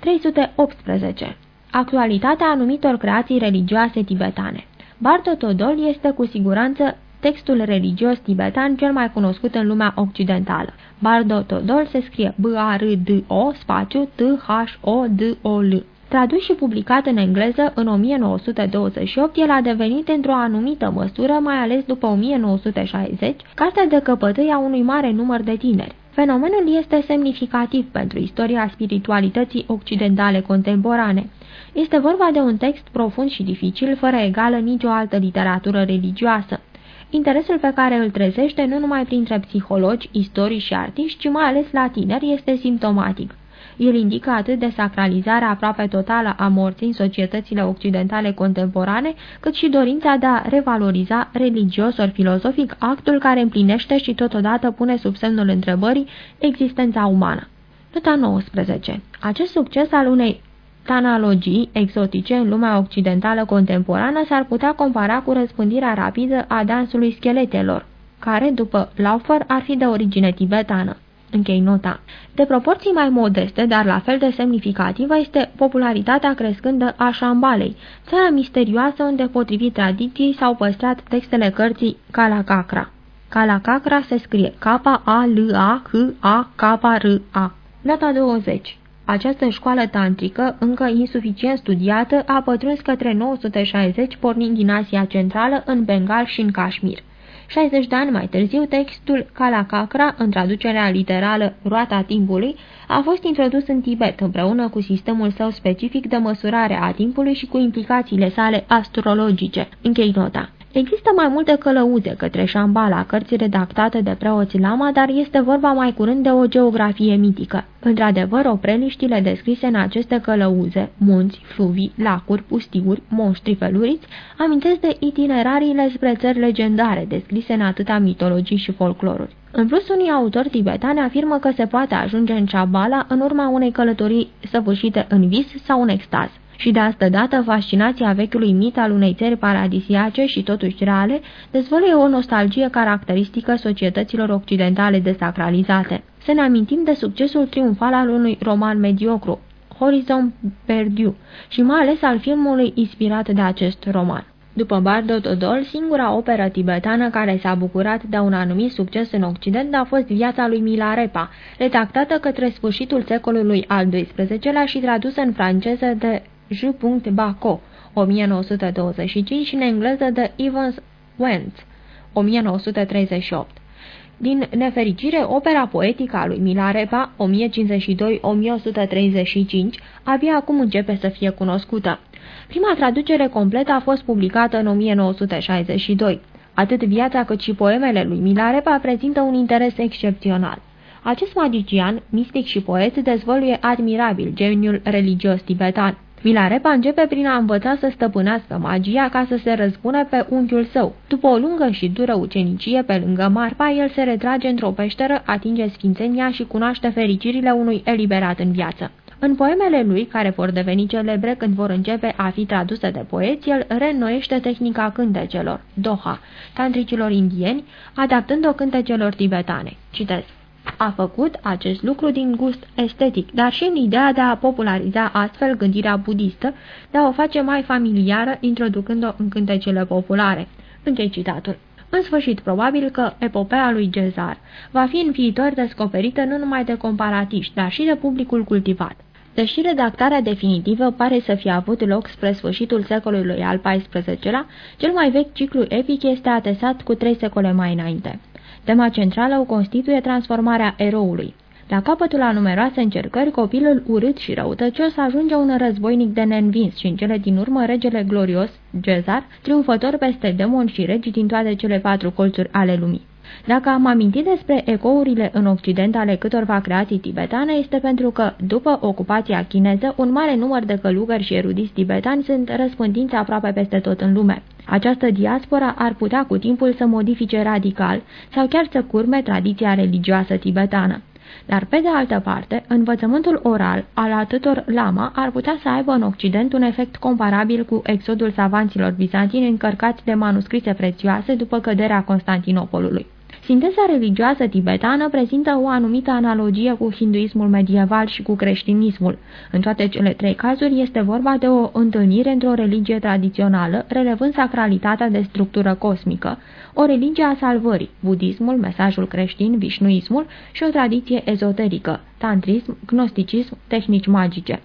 318. Actualitatea anumitor creații religioase tibetane Bardo Todol este cu siguranță textul religios tibetan cel mai cunoscut în lumea occidentală. Bardo Todol se scrie B-A-R-D-O, spațiu T-H-O-D-O-L. Tradus și publicat în engleză în 1928, el a devenit într-o anumită măsură, mai ales după 1960, cartea de căpătâi a unui mare număr de tineri. Fenomenul este semnificativ pentru istoria spiritualității occidentale contemporane. Este vorba de un text profund și dificil, fără egală nicio altă literatură religioasă. Interesul pe care îl trezește nu numai printre psihologi, istorici și artiști, ci mai ales la tineri, este simptomatic. El indică atât de sacralizarea aproape totală a morții în societățile occidentale contemporane, cât și dorința de a revaloriza religios ori filozofic actul care împlinește și totodată pune sub semnul întrebării existența umană. Nota 19. Acest succes al unei tanalogii exotice în lumea occidentală contemporană s-ar putea compara cu răspândirea rapidă a dansului scheletelor, care, după Laufer, ar fi de origine tibetană. Închei nota. De proporții mai modeste, dar la fel de semnificativă, este popularitatea crescândă a Șambalei, țara misterioasă unde, potrivit tradiției, s-au păstrat textele cărții Kalakakra. Kalakakra se scrie K-A-L-A-H-A-K-R-A. Data 20 această școală tantrică, încă insuficient studiată, a pătruns către 960, pornind din Asia Centrală, în Bengal și în Kashmir. 60 de ani mai târziu, textul Kalakakra, în traducerea literală Roata timpului, a fost introdus în Tibet, împreună cu sistemul său specific de măsurare a timpului și cu implicațiile sale astrologice. Închei nota. Există mai multe călăuze către Shambhala, cărți redactate de preoții Lama, dar este vorba mai curând de o geografie mitică. Într-adevăr, opreliștile descrise în aceste călăuze, munți, fluvii, lacuri, pustiuri, monștri feluriți, amintesc de itinerariile spre țări legendare descrise în atâta mitologii și folcloruri. În plus, unii autori tibetani afirmă că se poate ajunge în Shambhala în urma unei călătorii săvârșite în vis sau în extaz și de asta dată fascinația vechiului mit al unei țări paradisiace și totuși reale dezvăluie o nostalgie caracteristică societăților occidentale desacralizate. Să ne amintim de succesul triumfal al unui roman mediocru, Horizon Perdu, și mai ales al filmului inspirat de acest roman. După Bardo Todol, singura operă tibetană care s-a bucurat de un anumit succes în Occident a fost Viața lui Milarepa, redactată către sfârșitul secolului al XII-lea și tradusă în franceză de J. Baco, 1925 și în engleză de Evans Wentz, 1938. Din nefericire, opera poetică a lui Milarepa, 1052-1135, abia acum începe să fie cunoscută. Prima traducere completă a fost publicată în 1962. Atât viața cât și poemele lui Milarepa prezintă un interes excepțional. Acest magician, mistic și poet, dezvăluie admirabil geniul religios tibetan. Milarepa începe prin a învăța să stăpânească magia ca să se răzbune pe unchiul său. După o lungă și dură ucenicie pe lângă Marpa, el se retrage într-o peșteră, atinge sfințenia și cunoaște fericirile unui eliberat în viață. În poemele lui, care vor deveni celebre când vor începe a fi traduse de poeți, el reînnoiește tehnica cântecelor, doha, tantricilor indieni, adaptând-o cântecelor tibetane. Citesc. A făcut acest lucru din gust estetic, dar și în ideea de a populariza astfel gândirea budistă, de a o face mai familiară, introducând-o în cântecele populare. Închei citatul. În sfârșit, probabil că epopea lui Gezar va fi în viitor descoperită nu numai de comparatiști, dar și de publicul cultivat. Deși redactarea definitivă pare să fie avut loc spre sfârșitul secolului al XIV-lea, cel mai vechi ciclu epic este atesat cu trei secole mai înainte. Tema centrală o constituie transformarea eroului. La capătul a numeroase încercări, copilul urât și răutăcios ajunge un războinic de neînvins și în cele din urmă regele glorios, Gezar, triumfător peste demoni și regi din toate cele patru colțuri ale lumii. Dacă am amintit despre ecourile în Occident ale câtorva creații tibetane, este pentru că, după ocupația chineză, un mare număr de călugări și erudiți tibetani sunt răspândiți aproape peste tot în lume. Această diaspora ar putea cu timpul să modifice radical sau chiar să curme tradiția religioasă tibetană. Dar, pe de altă parte, învățământul oral al atâtor lama ar putea să aibă în Occident un efect comparabil cu exodul savanților bizantini încărcați de manuscrise prețioase după căderea Constantinopolului. Sinteza religioasă tibetană prezintă o anumită analogie cu hinduismul medieval și cu creștinismul. În toate cele trei cazuri este vorba de o întâlnire într-o religie tradițională, relevând sacralitatea de structură cosmică, o religie a salvării, budismul, mesajul creștin, vișnuismul și o tradiție ezoterică, tantrism, gnosticism, tehnici magice.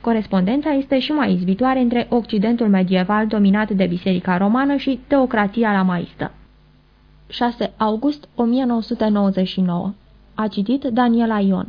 Corespondența este și mai izbitoare între Occidentul medieval dominat de Biserica Romană și teocrația lamaistă. 6 august 1999 A citit Daniela Ion